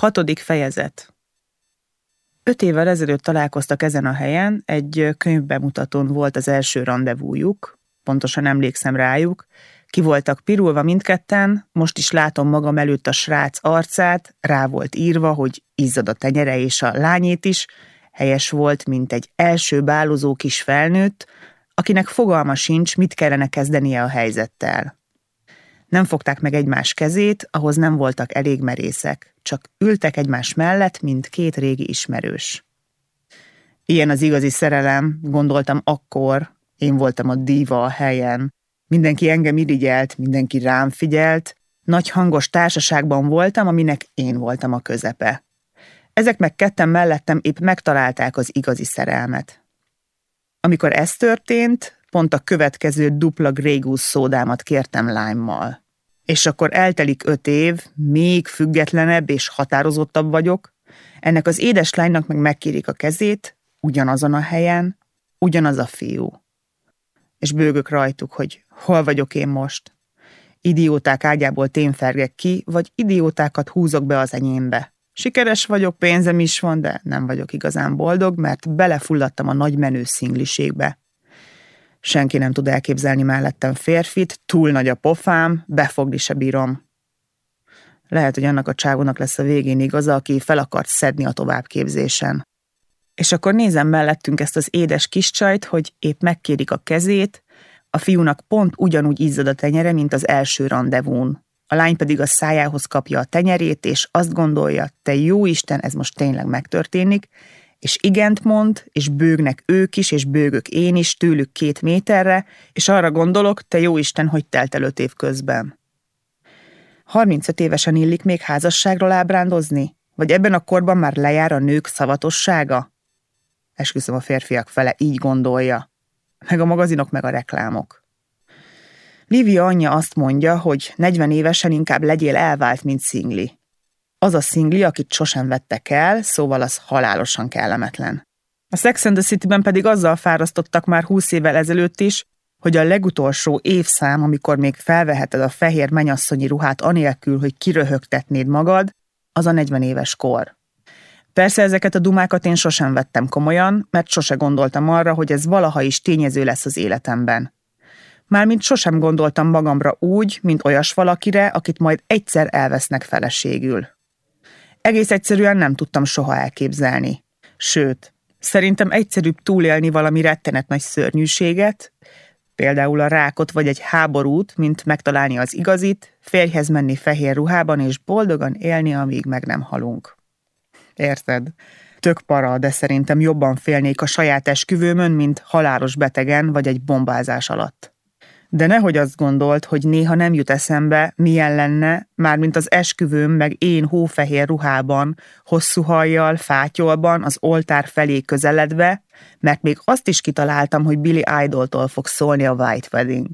Hatodik fejezet. Öt évvel ezelőtt találkoztak ezen a helyen, egy könyvbemutatón volt az első rendezvújuk, pontosan emlékszem rájuk, ki voltak pirulva mindketten, most is látom magam előtt a srác arcát, rá volt írva, hogy izzad a tenyere és a lányét is, helyes volt, mint egy első bálozó kis felnőtt, akinek fogalma sincs, mit kellene kezdenie a helyzettel. Nem fogták meg egymás kezét, ahhoz nem voltak elég merészek, csak ültek egymás mellett, mint két régi ismerős. Ilyen az igazi szerelem, gondoltam akkor, én voltam a díva a helyen. Mindenki engem irigyelt, mindenki rám figyelt, nagy hangos társaságban voltam, aminek én voltam a közepe. Ezek meg ketten mellettem épp megtalálták az igazi szerelmet. Amikor ez történt, pont a következő dupla Goose szódámat kértem lime És akkor eltelik öt év, még függetlenebb és határozottabb vagyok, ennek az édes lánynak meg megkérik a kezét, ugyanazon a helyen, ugyanaz a fiú. És bőgök rajtuk, hogy hol vagyok én most. Idióták ágyából témfergek ki, vagy idiótákat húzok be az enyémbe. Sikeres vagyok, pénzem is van, de nem vagyok igazán boldog, mert belefulladtam a nagy menő szingliségbe. Senki nem tud elképzelni mellettem férfit, túl nagy a pofám, befogni se bírom. Lehet, hogy annak a csávónak lesz a végén igaza, aki fel akart szedni a továbbképzésen. És akkor nézem mellettünk ezt az édes kis csajt, hogy épp megkérik a kezét, a fiúnak pont ugyanúgy izzad a tenyere, mint az első rendezvún. A lány pedig a szájához kapja a tenyerét, és azt gondolja, te jó Isten, ez most tényleg megtörténik, és igent mond, és bőgnek ők is, és bőgök én is tőlük két méterre, és arra gondolok, te jó Isten, hogy telt el öt év közben. 35 évesen illik még házasságról ábrándozni? Vagy ebben a korban már lejár a nők szavatossága? Esküszöm a férfiak fele, így gondolja. Meg a magazinok, meg a reklámok. Livia anyja azt mondja, hogy 40 évesen inkább legyél elvált, mint szingli. Az a szingli, akit sosem vettek el, szóval az halálosan kellemetlen. A Sex and the City-ben pedig azzal fárasztottak már 20 évvel ezelőtt is, hogy a legutolsó évszám, amikor még felveheted a fehér menyasszonyi ruhát anélkül, hogy kiröhögtetnéd magad, az a 40 éves kor. Persze ezeket a dumákat én sosem vettem komolyan, mert sose gondoltam arra, hogy ez valaha is tényező lesz az életemben. Mármint sosem gondoltam magamra úgy, mint olyas valakire, akit majd egyszer elvesznek feleségül. Egész egyszerűen nem tudtam soha elképzelni. Sőt, szerintem egyszerűbb túlélni valami rettenet nagy szörnyűséget, például a rákot vagy egy háborút, mint megtalálni az igazit, férjhez menni fehér ruhában és boldogan élni, amíg meg nem halunk. Érted? Tök para, de szerintem jobban félnék a saját esküvőmön, mint halálos betegen vagy egy bombázás alatt. De nehogy azt gondolt, hogy néha nem jut eszembe, milyen lenne, mármint az esküvőm meg én hófehér ruhában, hosszú hajjal, fátyolban, az oltár felé közeledve, mert még azt is kitaláltam, hogy Billy Idoltól fog szólni a White Wedding.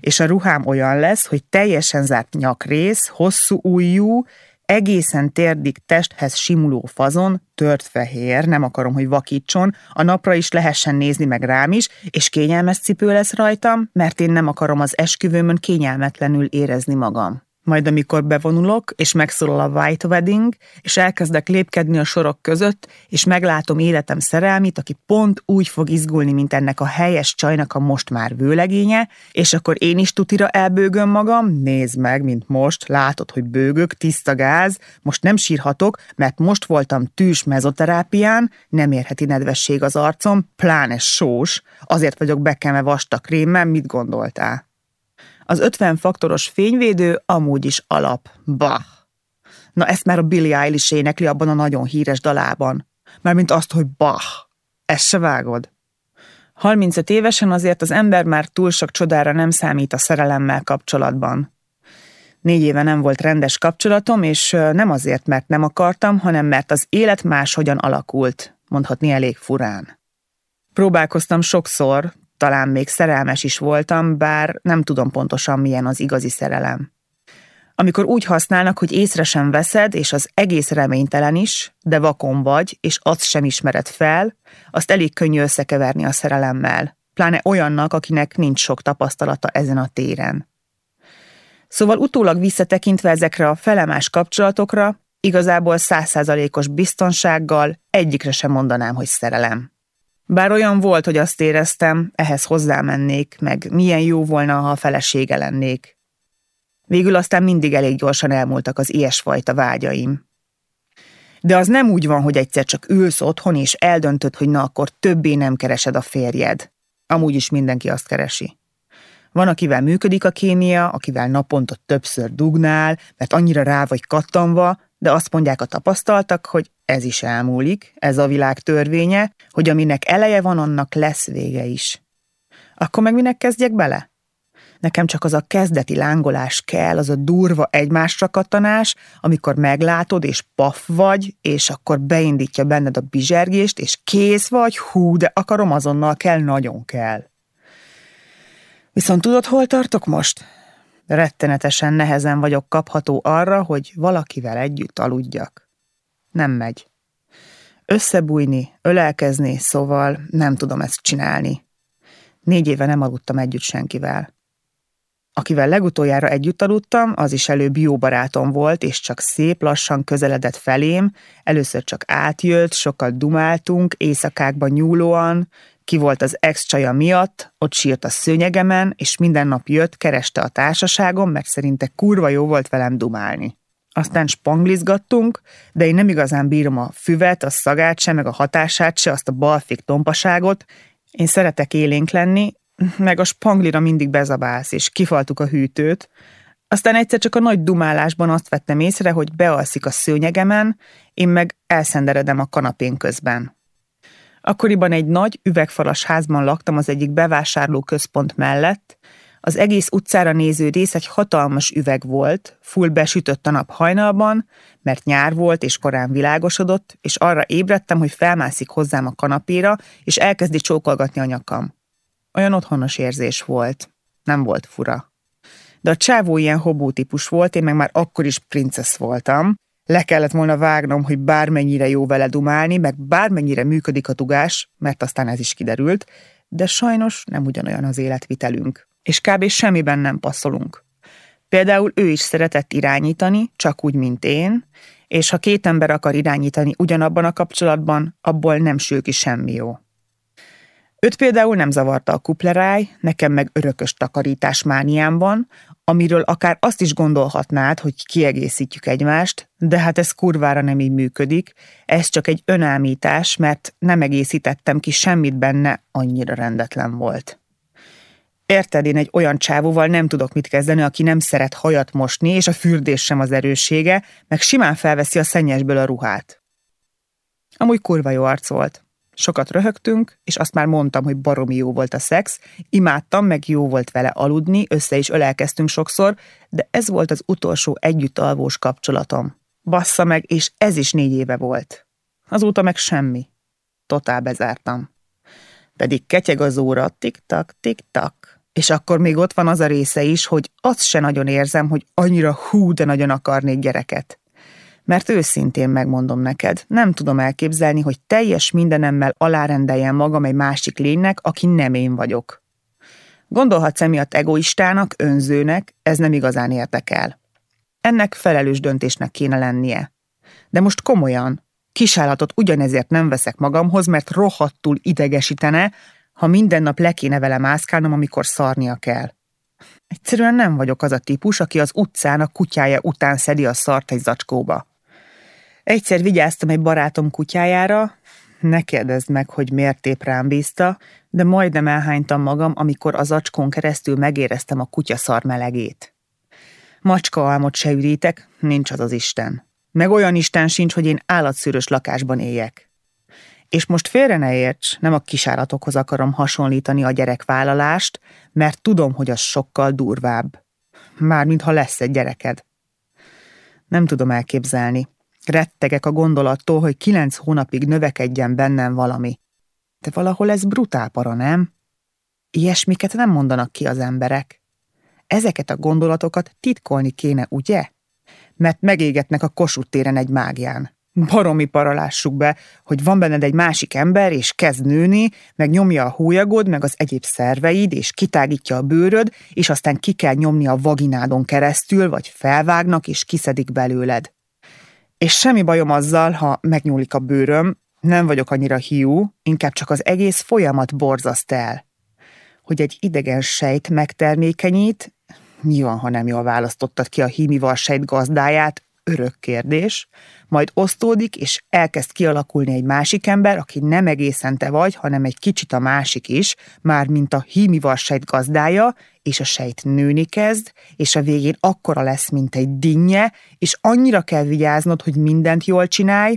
És a ruhám olyan lesz, hogy teljesen zárt nyakrész, hosszú ujjú, egészen térdig testhez simuló fazon, tört fehér, nem akarom, hogy vakítson, a napra is lehessen nézni meg rám is, és kényelmes cipő lesz rajtam, mert én nem akarom az esküvőmön kényelmetlenül érezni magam. Majd amikor bevonulok, és megszólal a White Wedding, és elkezdek lépkedni a sorok között, és meglátom életem szerelmit, aki pont úgy fog izgulni, mint ennek a helyes csajnak a most már vőlegénye, és akkor én is tutira elbőgöm magam, nézd meg, mint most, látod, hogy bőgök, tiszta gáz, most nem sírhatok, mert most voltam tűs mezoterápián, nem érheti nedvesség az arcom, pláne sós, azért vagyok bekenve vastag krémmel, mit gondoltál? Az 50 faktoros fényvédő amúgy is alap. Bah! Na ezt már a Billie Eilish énekli abban a nagyon híres dalában. Mármint azt, hogy bah! Ezt se vágod? 35 évesen azért az ember már túl sok csodára nem számít a szerelemmel kapcsolatban. Négy éve nem volt rendes kapcsolatom, és nem azért, mert nem akartam, hanem mert az élet máshogyan alakult, mondhatni elég furán. Próbálkoztam sokszor, talán még szerelmes is voltam, bár nem tudom pontosan milyen az igazi szerelem. Amikor úgy használnak, hogy észre sem veszed, és az egész reménytelen is, de vakon vagy, és azt sem ismered fel, azt elég könnyű összekeverni a szerelemmel, pláne olyannak, akinek nincs sok tapasztalata ezen a téren. Szóval utólag visszatekintve ezekre a felemás kapcsolatokra, igazából százszázalékos biztonsággal egyikre sem mondanám, hogy szerelem. Bár olyan volt, hogy azt éreztem, ehhez hozzámennék, meg milyen jó volna, ha a felesége lennék. Végül aztán mindig elég gyorsan elmúltak az ilyesfajta vágyaim. De az nem úgy van, hogy egyszer csak ülsz otthon, és eldöntöd, hogy na akkor többé nem keresed a férjed. Amúgy is mindenki azt keresi. Van, akivel működik a kémia, akivel naponta többször dugnál, mert annyira rá vagy kattanva, de azt mondják a tapasztaltak, hogy ez is elmúlik, ez a világ törvénye, hogy aminek eleje van, annak lesz vége is. Akkor meg minek kezdjek bele? Nekem csak az a kezdeti lángolás kell, az a durva egymásra kattanás, amikor meglátod, és paf vagy, és akkor beindítja benned a bizsergést, és kész vagy, hú, de akarom azonnal kell, nagyon kell. Viszont tudod, hol tartok most? Rettenetesen nehezen vagyok kapható arra, hogy valakivel együtt aludjak. Nem megy. Összebújni, ölelkezni, szóval nem tudom ezt csinálni. Négy éve nem aludtam együtt senkivel. Akivel legutoljára együtt aludtam, az is előbb jó barátom volt, és csak szép lassan közeledett felém, először csak átjött, sokat dumáltunk, éjszakákban nyúlóan, ki volt az ex csaja miatt, ott sírt a szőnyegemen, és minden nap jött, kereste a társaságom, mert szerinte kurva jó volt velem dumálni. Aztán spanglizgattunk, de én nem igazán bírom a füvet, a szagát se, meg a hatását se, azt a balfik tompaságot. Én szeretek élénk lenni, meg a spanglira mindig bezabálsz, és kifaltuk a hűtőt. Aztán egyszer csak a nagy dumálásban azt vettem észre, hogy bealszik a szőnyegemen, én meg elszenderedem a kanapén közben. Akkoriban egy nagy üvegfalas házban laktam az egyik bevásárlóközpont mellett, az egész utcára néző rész egy hatalmas üveg volt, full besütött a nap hajnalban, mert nyár volt és korán világosodott, és arra ébredtem, hogy felmászik hozzám a kanapéra, és elkezdi csókolgatni a nyakam. Olyan otthonos érzés volt. Nem volt fura. De a csávó ilyen hobó típus volt, én meg már akkor is princesz voltam, le kellett volna vágnom, hogy bármennyire jó vele dumálni, meg bármennyire működik a dugás, mert aztán ez is kiderült, de sajnos nem ugyanolyan az életvitelünk, és kb. semmiben nem passzolunk. Például ő is szeretett irányítani, csak úgy, mint én, és ha két ember akar irányítani ugyanabban a kapcsolatban, abból nem sül ki semmi jó. Őt például nem zavarta a kupleráj, nekem meg örökös takarítás mániámban, amiről akár azt is gondolhatnád, hogy kiegészítjük egymást, de hát ez kurvára nem így működik, ez csak egy önámítás, mert nem egészítettem ki semmit benne, annyira rendetlen volt. Érted, én egy olyan csávóval nem tudok mit kezdeni, aki nem szeret hajat mosni, és a fürdés sem az erőssége, meg simán felveszi a szennyesből a ruhát. Amúgy kurva jó arc volt. Sokat röhögtünk, és azt már mondtam, hogy baromi jó volt a szex, imádtam, meg jó volt vele aludni, össze is ölelkeztünk sokszor, de ez volt az utolsó együttalvós kapcsolatom. Bassza meg, és ez is négy éve volt. Azóta meg semmi. Totál bezártam. Pedig ketyeg az óra, tik-tak, tik-tak. És akkor még ott van az a része is, hogy azt se nagyon érzem, hogy annyira hú, de nagyon akarnék gyereket. Mert őszintén megmondom neked, nem tudom elképzelni, hogy teljes mindenemmel alárendeljen magam egy másik lénynek, aki nem én vagyok. Gondolhatsz emiatt egoistának, önzőnek, ez nem igazán érdekel. Ennek felelős döntésnek kéne lennie. De most komolyan, kisállatot ugyanezért nem veszek magamhoz, mert rohadtul idegesítene, ha minden nap le kéne vele mászkálnom, amikor szarnia kell. Egyszerűen nem vagyok az a típus, aki az utcán a kutyája után szedi a szart egy zacskóba. Egyszer vigyáztam egy barátom kutyájára, ne kérdezd meg, hogy miért tép rám bízta, de majdnem elhánytam magam, amikor az acskón keresztül megéreztem a kutyaszar melegét. Macska almot se ürítek, nincs az az Isten. Meg olyan Isten sincs, hogy én állatszűrös lakásban éljek. És most félre ne érts, nem a kisállatokhoz akarom hasonlítani a gyerekvállalást, mert tudom, hogy az sokkal durvább. Mármint ha lesz egy gyereked. Nem tudom elképzelni, Rettegek a gondolattól, hogy kilenc hónapig növekedjen bennem valami. De valahol ez brutál para, nem? Ilyesmiket nem mondanak ki az emberek. Ezeket a gondolatokat titkolni kéne, ugye? Mert megégetnek a Kossuth téren egy mágián. Baromi paralássuk be, hogy van benned egy másik ember, és kezd nőni, meg nyomja a hólyagod, meg az egyéb szerveid, és kitágítja a bőröd, és aztán ki kell nyomni a vaginádon keresztül, vagy felvágnak, és kiszedik belőled. És semmi bajom azzal, ha megnyúlik a bőröm, nem vagyok annyira hiú, inkább csak az egész folyamat borzaszt el. Hogy egy idegen sejt megtermékenyít, mi van, ha nem jól választottad ki a hímival sejt gazdáját, örök kérdés, majd osztódik, és elkezd kialakulni egy másik ember, aki nem egészen te vagy, hanem egy kicsit a másik is, már mint a hímival sejt gazdája, és a sejt nőni kezd, és a végén akkora lesz, mint egy dinnye, és annyira kell vigyáznod, hogy mindent jól csinálj,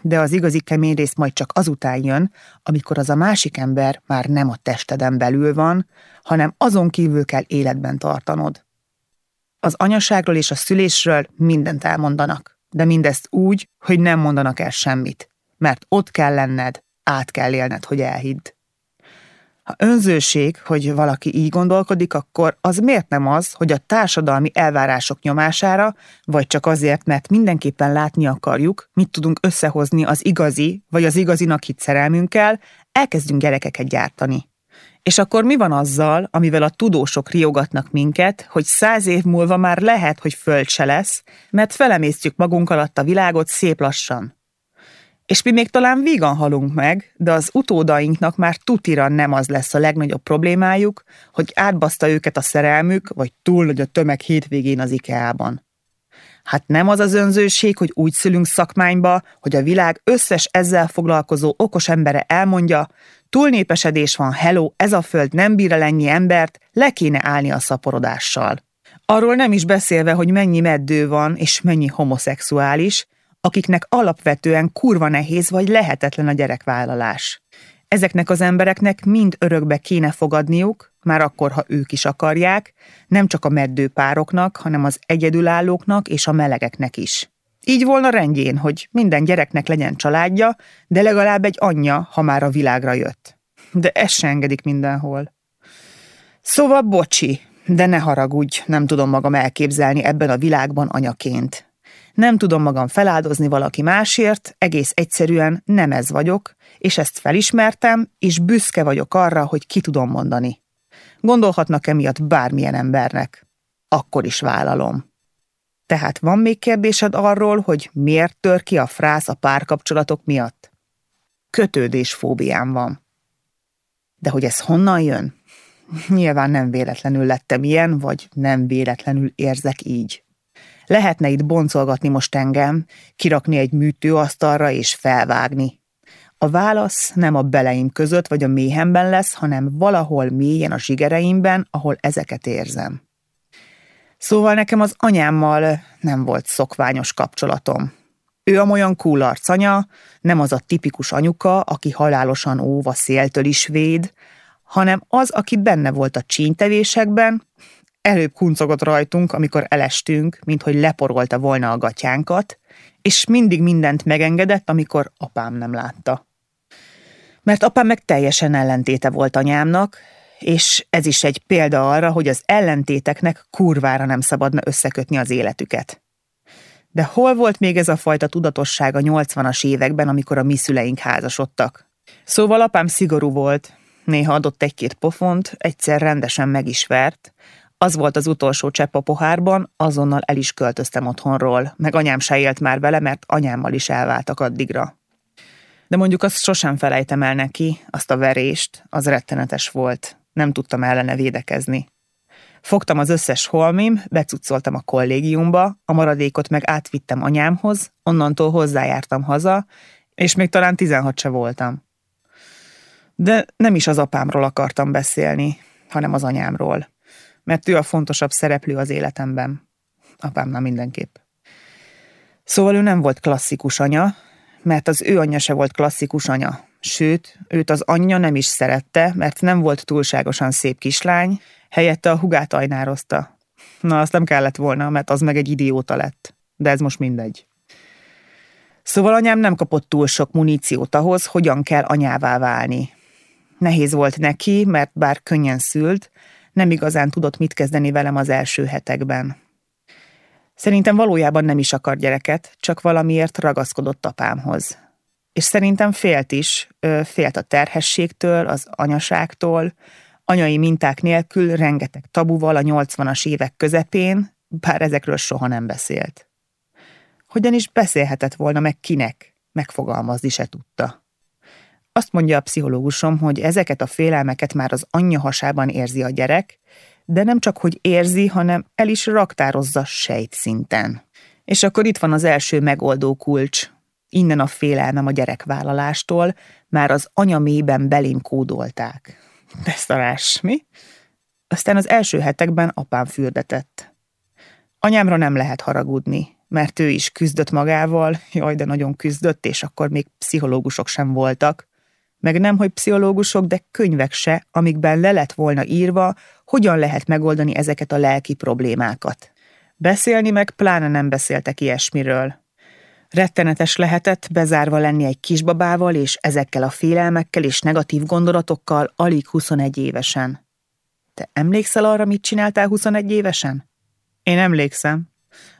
de az igazi kemény rész majd csak azután jön, amikor az a másik ember már nem a testeden belül van, hanem azon kívül kell életben tartanod. Az anyaságról és a szülésről mindent elmondanak, de mindezt úgy, hogy nem mondanak el semmit, mert ott kell lenned, át kell élned, hogy elhidd. Ha önzőség, hogy valaki így gondolkodik, akkor az miért nem az, hogy a társadalmi elvárások nyomására, vagy csak azért, mert mindenképpen látni akarjuk, mit tudunk összehozni az igazi, vagy az igazinak hit szerelmünkkel, elkezdünk gyerekeket gyártani. És akkor mi van azzal, amivel a tudósok riogatnak minket, hogy száz év múlva már lehet, hogy föld se lesz, mert felemésztjük magunk alatt a világot szép lassan. És mi még talán vígan halunk meg, de az utódainknak már tutira nem az lesz a legnagyobb problémájuk, hogy átbaszta őket a szerelmük, vagy túl nagy a tömeg hétvégén az IKEA-ban. Hát nem az az önzőség, hogy úgy szülünk szakmányba, hogy a világ összes ezzel foglalkozó okos embere elmondja, túlnépesedés van, hello, ez a föld nem bír el ennyi embert, le kéne állni a szaporodással. Arról nem is beszélve, hogy mennyi meddő van, és mennyi homoszexuális, akiknek alapvetően kurva nehéz vagy lehetetlen a gyerekvállalás. Ezeknek az embereknek mind örökbe kéne fogadniuk, már akkor, ha ők is akarják, nem csak a meddőpároknak, hanem az egyedülállóknak és a melegeknek is. Így volna rendjén, hogy minden gyereknek legyen családja, de legalább egy anyja, ha már a világra jött. De ezt se engedik mindenhol. Szóval bocsi, de ne haragudj, nem tudom magam elképzelni ebben a világban anyaként. Nem tudom magam feláldozni valaki másért, egész egyszerűen nem ez vagyok, és ezt felismertem, és büszke vagyok arra, hogy ki tudom mondani. Gondolhatnak emiatt bármilyen embernek. Akkor is vállalom. Tehát van még kérdésed arról, hogy miért tör ki a frász a párkapcsolatok miatt? Kötődésfóbiám van. De hogy ez honnan jön? Nyilván nem véletlenül lettem ilyen, vagy nem véletlenül érzek így. Lehetne itt boncolgatni most engem, kirakni egy műtőasztalra és felvágni. A válasz nem a beleim között vagy a méhemben lesz, hanem valahol mélyen a zsigereimben, ahol ezeket érzem. Szóval nekem az anyámmal nem volt szokványos kapcsolatom. Ő a olyan cool arcanya, nem az a tipikus anyuka, aki halálosan óv a széltől is véd, hanem az, aki benne volt a csíntevésekben, előbb kuncogott rajtunk, amikor elestünk, mint hogy leporolta volna a gatyánkat, és mindig mindent megengedett, amikor apám nem látta. Mert apám meg teljesen ellentéte volt anyámnak, és ez is egy példa arra, hogy az ellentéteknek kurvára nem szabadna összekötni az életüket. De hol volt még ez a fajta tudatosság a 80-as években, amikor a mi szüleink házasodtak? Szóval apám szigorú volt, néha adott egy-két pofont, egyszer rendesen meg is vert, az volt az utolsó csepp a pohárban, azonnal el is költöztem otthonról, meg anyám se élt már vele, mert anyámmal is elváltak addigra. De mondjuk azt sosem felejtem el neki, azt a verést, az rettenetes volt. Nem tudtam ellene védekezni. Fogtam az összes holmim, becucoltam a kollégiumba, a maradékot meg átvittem anyámhoz, onnantól hozzájártam haza, és még talán 16 se voltam. De nem is az apámról akartam beszélni, hanem az anyámról mert ő a fontosabb szereplő az életemben. Apámnál mindenképp. Szóval ő nem volt klasszikus anya, mert az ő anyja se volt klasszikus anya. Sőt, őt az anyja nem is szerette, mert nem volt túlságosan szép kislány, helyette a hugát ajnározta. Na, azt nem kellett volna, mert az meg egy idióta lett. De ez most mindegy. Szóval anyám nem kapott túl sok muníciót ahhoz, hogyan kell anyává válni. Nehéz volt neki, mert bár könnyen szült, nem igazán tudott mit kezdeni velem az első hetekben. Szerintem valójában nem is akar gyereket, csak valamiért ragaszkodott apámhoz. És szerintem félt is, félt a terhességtől, az anyaságtól, anyai minták nélkül rengeteg tabuval a 80-as évek közepén, bár ezekről soha nem beszélt. Hogyan is beszélhetett volna meg kinek? Megfogalmazni se tudta. Azt mondja a pszichológusom, hogy ezeket a félelmeket már az anyja hasában érzi a gyerek, de nem csak, hogy érzi, hanem el is raktározza sejt szinten. És akkor itt van az első megoldó kulcs. Innen a félelmem a gyerekvállalástól, már az anya mélyben belém kódolták. De szarás, mi? Aztán az első hetekben apám fürdetett. Anyámra nem lehet haragudni, mert ő is küzdött magával, jaj, de nagyon küzdött, és akkor még pszichológusok sem voltak. Meg nem, hogy pszichológusok, de könyvek se, amikben le lett volna írva, hogyan lehet megoldani ezeket a lelki problémákat. Beszélni meg pláne nem beszéltek ilyesmiről. Rettenetes lehetett bezárva lenni egy kisbabával, és ezekkel a félelmekkel és negatív gondolatokkal alig 21 évesen. Te emlékszel arra, mit csináltál 21 évesen? Én emlékszem.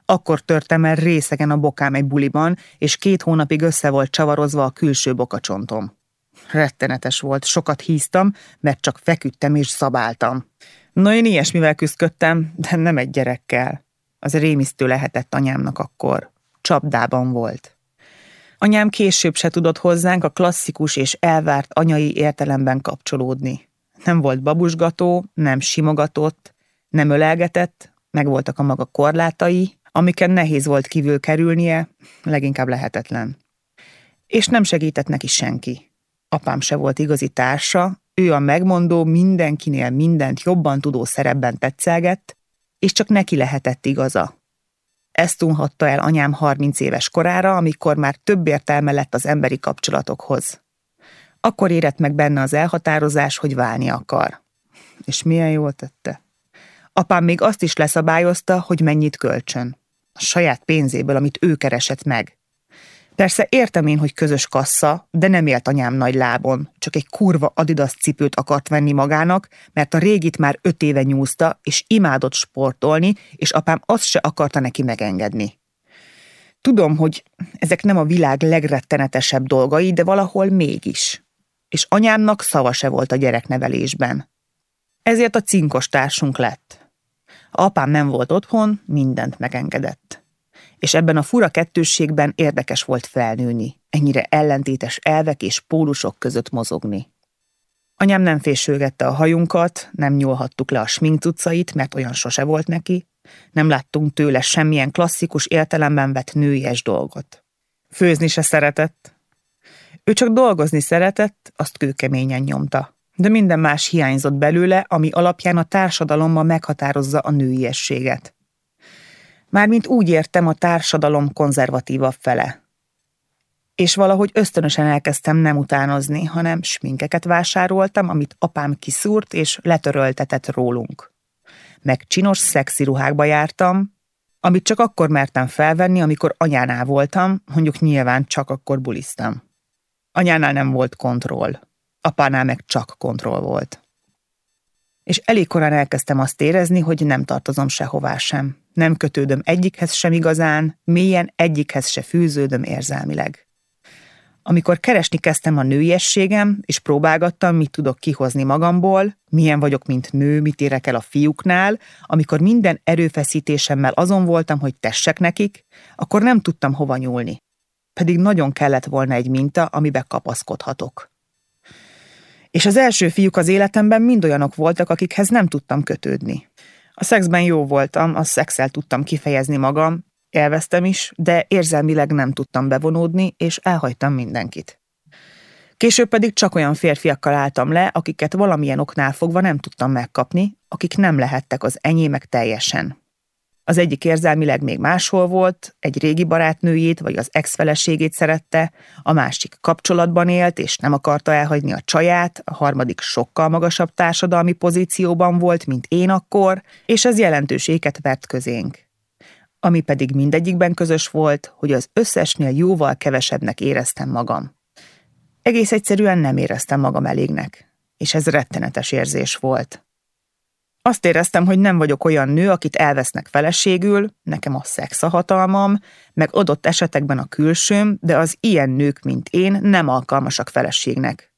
Akkor törtem el részegen a bokám egy buliban, és két hónapig össze volt csavarozva a külső bokacsontom. Rettenetes volt, sokat híztam, mert csak feküdtem és szabáltam. Na, én ilyesmivel küzdködtem, de nem egy gyerekkel. Az rémisztő lehetett anyámnak akkor. Csapdában volt. Anyám később se tudott hozzánk a klasszikus és elvárt anyai értelemben kapcsolódni. Nem volt babusgató, nem simogatott, nem ölelgetett, meg voltak a maga korlátai, amiken nehéz volt kívül kerülnie, leginkább lehetetlen. És nem segített neki senki. Apám se volt igazi társa, ő a megmondó, mindenkinél mindent jobban tudó szerepben tetszelgett, és csak neki lehetett igaza. Ezt unhatta el anyám 30 éves korára, amikor már több értelme lett az emberi kapcsolatokhoz. Akkor érett meg benne az elhatározás, hogy válni akar. És milyen jól tette. Apám még azt is leszabályozta, hogy mennyit kölcsön. A saját pénzéből, amit ő keresett meg. Persze értem én, hogy közös kassa, de nem élt anyám nagy lábon, csak egy kurva Adidas cipőt akart venni magának, mert a régit már öt éve nyúzta, és imádott sportolni, és apám azt se akarta neki megengedni. Tudom, hogy ezek nem a világ legrettenetesebb dolgai, de valahol mégis. És anyámnak szava se volt a gyereknevelésben. Ezért a cinkos társunk lett. Apám nem volt otthon, mindent megengedett és ebben a fura kettősségben érdekes volt felnőni, ennyire ellentétes elvek és pólusok között mozogni. Anyám nem fésülgette a hajunkat, nem nyúlhattuk le a sminktucait, mert olyan sose volt neki, nem láttunk tőle semmilyen klasszikus értelemben vett nőies dolgot. Főzni se szeretett. Ő csak dolgozni szeretett, azt kőkeményen nyomta. De minden más hiányzott belőle, ami alapján a társadalomban meghatározza a nőiességet. Mármint úgy értem a társadalom konzervatívabb fele. És valahogy ösztönösen elkezdtem nem utánozni, hanem sminkeket vásároltam, amit apám kiszúrt és letöröltetett rólunk. Meg csinos szexi ruhákba jártam, amit csak akkor mertem felvenni, amikor anyánál voltam, mondjuk nyilván csak akkor buliztam. Anyánál nem volt kontroll, apánál meg csak kontroll volt. És elég korán elkezdtem azt érezni, hogy nem tartozom sehová sem. Nem kötődöm egyikhez sem igazán, mélyen egyikhez se fűződöm érzelmileg. Amikor keresni kezdtem a nőiességem, és próbálgattam, mit tudok kihozni magamból, milyen vagyok, mint nő, mit érek el a fiúknál, amikor minden erőfeszítésemmel azon voltam, hogy tessek nekik, akkor nem tudtam hova nyúlni. Pedig nagyon kellett volna egy minta, amibe kapaszkodhatok. És az első fiúk az életemben mind olyanok voltak, akikhez nem tudtam kötődni. A szexben jó voltam, a szexel tudtam kifejezni magam, élveztem is, de érzelmileg nem tudtam bevonódni, és elhagytam mindenkit. Később pedig csak olyan férfiakkal álltam le, akiket valamilyen oknál fogva nem tudtam megkapni, akik nem lehettek az enyémek teljesen. Az egyik érzelmileg még máshol volt, egy régi barátnőjét vagy az ex-feleségét szerette, a másik kapcsolatban élt és nem akarta elhagyni a csaját, a harmadik sokkal magasabb társadalmi pozícióban volt, mint én akkor, és ez jelentőséget vert közénk. Ami pedig mindegyikben közös volt, hogy az összesnél jóval kevesebbnek éreztem magam. Egész egyszerűen nem éreztem magam elégnek, és ez rettenetes érzés volt. Azt éreztem, hogy nem vagyok olyan nő, akit elvesznek feleségül, nekem a szex a hatalmam, meg adott esetekben a külsőm, de az ilyen nők, mint én, nem alkalmasak feleségnek.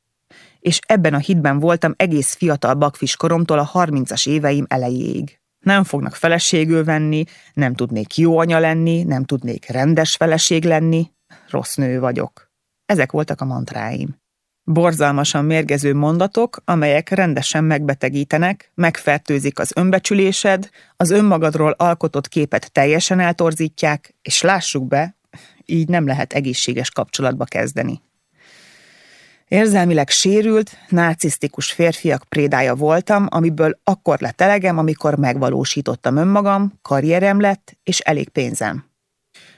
És ebben a hitben voltam egész fiatal bakfis koromtól a harmincas éveim elejéig. Nem fognak feleségül venni, nem tudnék jó anya lenni, nem tudnék rendes feleség lenni, rossz nő vagyok. Ezek voltak a mantráim. Borzalmasan mérgező mondatok, amelyek rendesen megbetegítenek, megfertőzik az önbecsülésed, az önmagadról alkotott képet teljesen eltorzítják, és lássuk be, így nem lehet egészséges kapcsolatba kezdeni. Érzelmileg sérült, narcisztikus férfiak prédája voltam, amiből akkor lett elegem, amikor megvalósítottam önmagam, karrierem lett, és elég pénzem.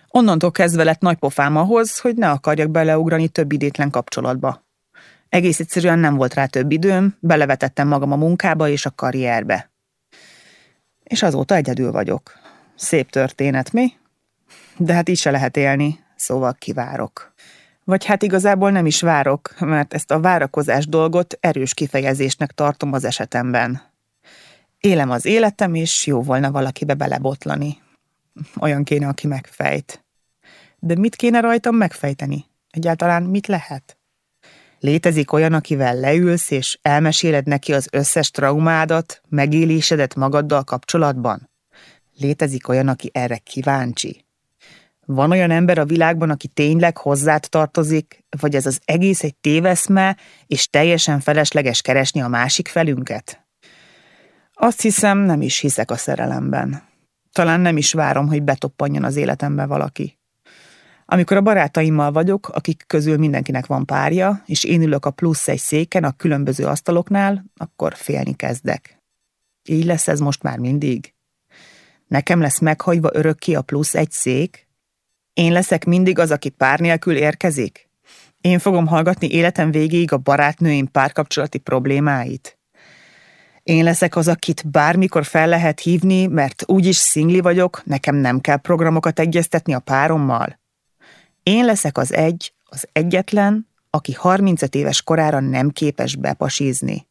Onnantól kezdve lett nagy pofám ahhoz, hogy ne akarjak beleugrani több idétlen kapcsolatba. Egész egyszerűen nem volt rá több időm, belevetettem magam a munkába és a karrierbe. És azóta egyedül vagyok. Szép történet, mi? De hát így se lehet élni, szóval kivárok. Vagy hát igazából nem is várok, mert ezt a várakozás dolgot erős kifejezésnek tartom az esetemben. Élem az életem, és jó volna valakibe belebotlani. Olyan kéne, aki megfejt. De mit kéne rajtam megfejteni? Egyáltalán mit lehet? Létezik olyan, akivel leülsz, és elmeséled neki az összes traumádat, megélésedet magaddal kapcsolatban? Létezik olyan, aki erre kíváncsi? Van olyan ember a világban, aki tényleg hozzád tartozik, vagy ez az egész egy téveszme, és teljesen felesleges keresni a másik felünket? Azt hiszem, nem is hiszek a szerelemben. Talán nem is várom, hogy betoppanjon az életembe valaki. Amikor a barátaimmal vagyok, akik közül mindenkinek van párja, és én ülök a plusz egy széken a különböző asztaloknál, akkor félni kezdek. Így lesz ez most már mindig? Nekem lesz meghagyva örökké a plusz egy szék, én leszek mindig az, aki pár nélkül érkezik? Én fogom hallgatni életem végéig a barátnőim párkapcsolati problémáit? Én leszek az, akit bármikor fel lehet hívni, mert úgyis szingli vagyok, nekem nem kell programokat egyeztetni a párommal? Én leszek az egy, az egyetlen, aki 35 éves korára nem képes bepasizni.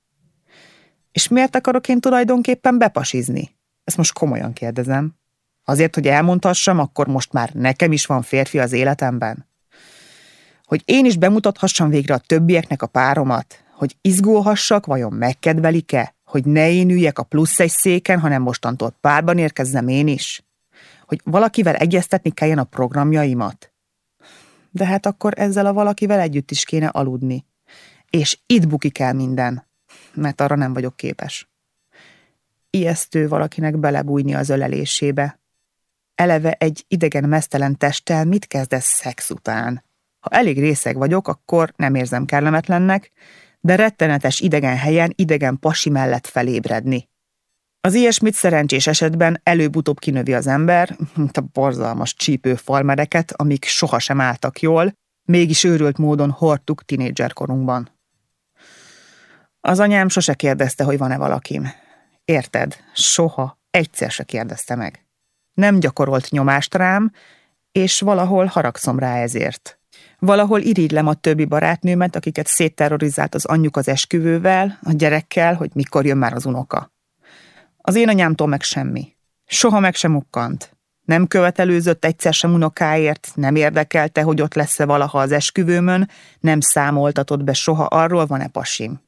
És miért akarok én tulajdonképpen bepasizni? Ezt most komolyan kérdezem. Azért, hogy elmondhassam, akkor most már nekem is van férfi az életemben. Hogy én is bemutathassam végre a többieknek a páromat, hogy izgulhassak, vajon megkedvelik-e, hogy ne én üljek a plusz egy széken, hanem mostantól párban érkezzem én is. Hogy valakivel egyeztetni kelljen a programjaimat. De hát akkor ezzel a valakivel együtt is kéne aludni. És itt bukik el minden, mert arra nem vagyok képes. Ijesztő valakinek belebújni az ölelésébe, eleve egy idegen mesztelen testtel mit kezdesz szex után? Ha elég részeg vagyok, akkor nem érzem kellemetlennek, de rettenetes idegen helyen idegen pasi mellett felébredni. Az ilyesmit szerencsés esetben előbb-utóbb kinövi az ember, mint a borzalmas csípő farmereket, amik sohasem álltak jól, mégis őrült módon hordtuk tinédzserkorunkban. Az anyám sose kérdezte, hogy van-e valakim. Érted? Soha. Egyszer se kérdezte meg nem gyakorolt nyomást rám, és valahol haragszom rá ezért. Valahol irigylem a többi barátnőmet, akiket szétterrorizált az anyjuk az esküvővel, a gyerekkel, hogy mikor jön már az unoka. Az én anyámtól meg semmi. Soha meg sem ukkant. Nem követelőzött egyszer sem unokáért, nem érdekelte, hogy ott lesz-e valaha az esküvőmön, nem számoltatott be soha arról, van-e pasim.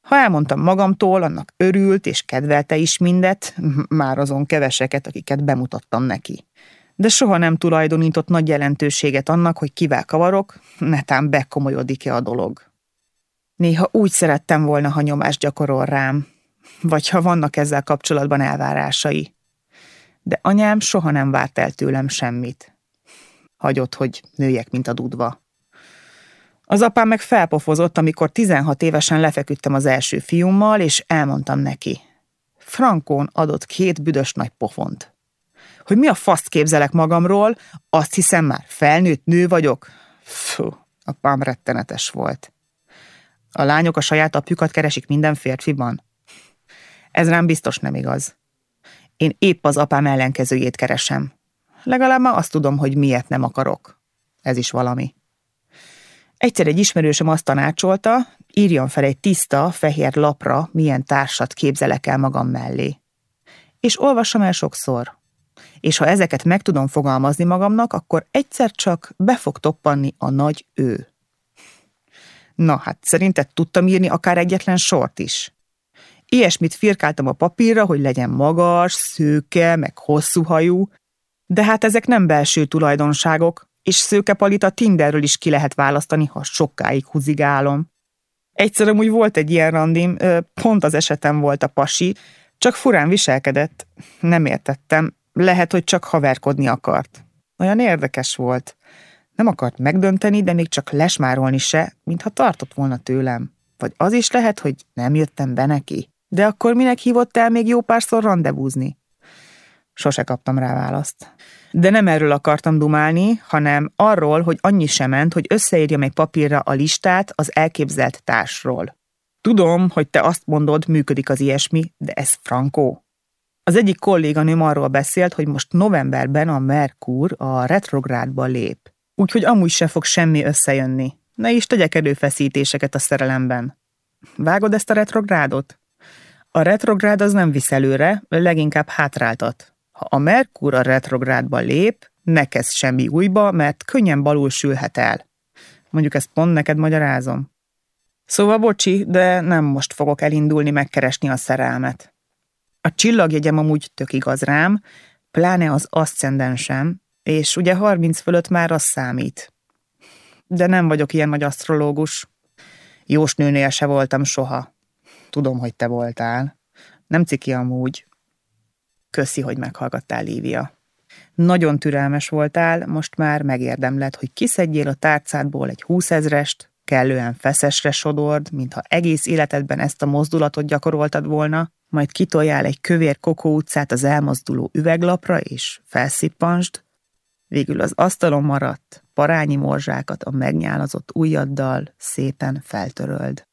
Ha elmondtam magamtól, annak örült és kedvelte is mindet, már azon keveseket, akiket bemutattam neki. De soha nem tulajdonított nagy jelentőséget annak, hogy kivel kavarok, netán bekomolyodik-e a dolog. Néha úgy szerettem volna, ha nyomást gyakorol rám, vagy ha vannak ezzel kapcsolatban elvárásai. De anyám soha nem várt el tőlem semmit. Hagyott, hogy nőjek, mint a dudva. Az apám meg felpofozott, amikor 16 évesen lefeküdtem az első fiúmmal, és elmondtam neki. Frankón adott két büdös nagy pofont. Hogy mi a faszt képzelek magamról, azt hiszem már felnőtt nő vagyok. Fú, apám rettenetes volt. A lányok a saját apjukat keresik minden férfiban. Ez rám biztos nem igaz. Én épp az apám ellenkezőjét keresem. Legalább már azt tudom, hogy miért nem akarok. Ez is valami. Egyszer egy ismerősöm azt tanácsolta, írjon fel egy tiszta, fehér lapra, milyen társat képzelek el magam mellé. És olvassam el sokszor. És ha ezeket meg tudom fogalmazni magamnak, akkor egyszer csak be fog toppanni a nagy ő. Na hát, szerinted tudtam írni akár egyetlen sort is? Ilyesmit firkáltam a papírra, hogy legyen magas, szőke, meg hosszú hajú, de hát ezek nem belső tulajdonságok, és szőkepalit a Tinderről is ki lehet választani, ha sokáig húzigálom. Egyszer amúgy volt egy ilyen randim, pont az esetem volt a pasi, csak furán viselkedett. Nem értettem, lehet, hogy csak haverkodni akart. Olyan érdekes volt. Nem akart megdönteni, de még csak lesmárolni se, mintha tartott volna tőlem. Vagy az is lehet, hogy nem jöttem be neki. De akkor minek hívott el még jó párszor randevúzni? Sose kaptam rá választ. De nem erről akartam dumálni, hanem arról, hogy annyi sem ment, hogy összeírjam egy papírra a listát az elképzelt társról. Tudom, hogy te azt mondod, működik az ilyesmi, de ez frankó. Az egyik kolléganőm arról beszélt, hogy most novemberben a Merkur a retrográdba lép. Úgyhogy amúgy se fog semmi összejönni. Ne is tegyek erőfeszítéseket a szerelemben. Vágod ezt a retrográdot? A retrográd az nem visz előre, leginkább hátráltat. Ha a Merkur a retrográdba lép, ne kezd semmi újba, mert könnyen balul sülhet el. Mondjuk ezt pont neked magyarázom. Szóval bocsi, de nem most fogok elindulni megkeresni a szerelmet. A csillagjegyem amúgy tök igaz rám, pláne az aszcendensem, és ugye 30 fölött már az számít. De nem vagyok ilyen nagy asztrológus. Jósnőnél se voltam soha. Tudom, hogy te voltál. Nem ciki amúgy. Köszi, hogy meghallgattál, Lívia. Nagyon türelmes voltál, most már megérdemled, hogy kiszedjél a tárcádból egy húszezrest, kellően feszesre sodord, mintha egész életedben ezt a mozdulatot gyakoroltad volna, majd kitoljál egy kövér kokó utcát az elmozduló üveglapra, és felszippansd, végül az asztalon maradt parányi morzsákat a megnyálazott ujjaddal szépen feltöröld.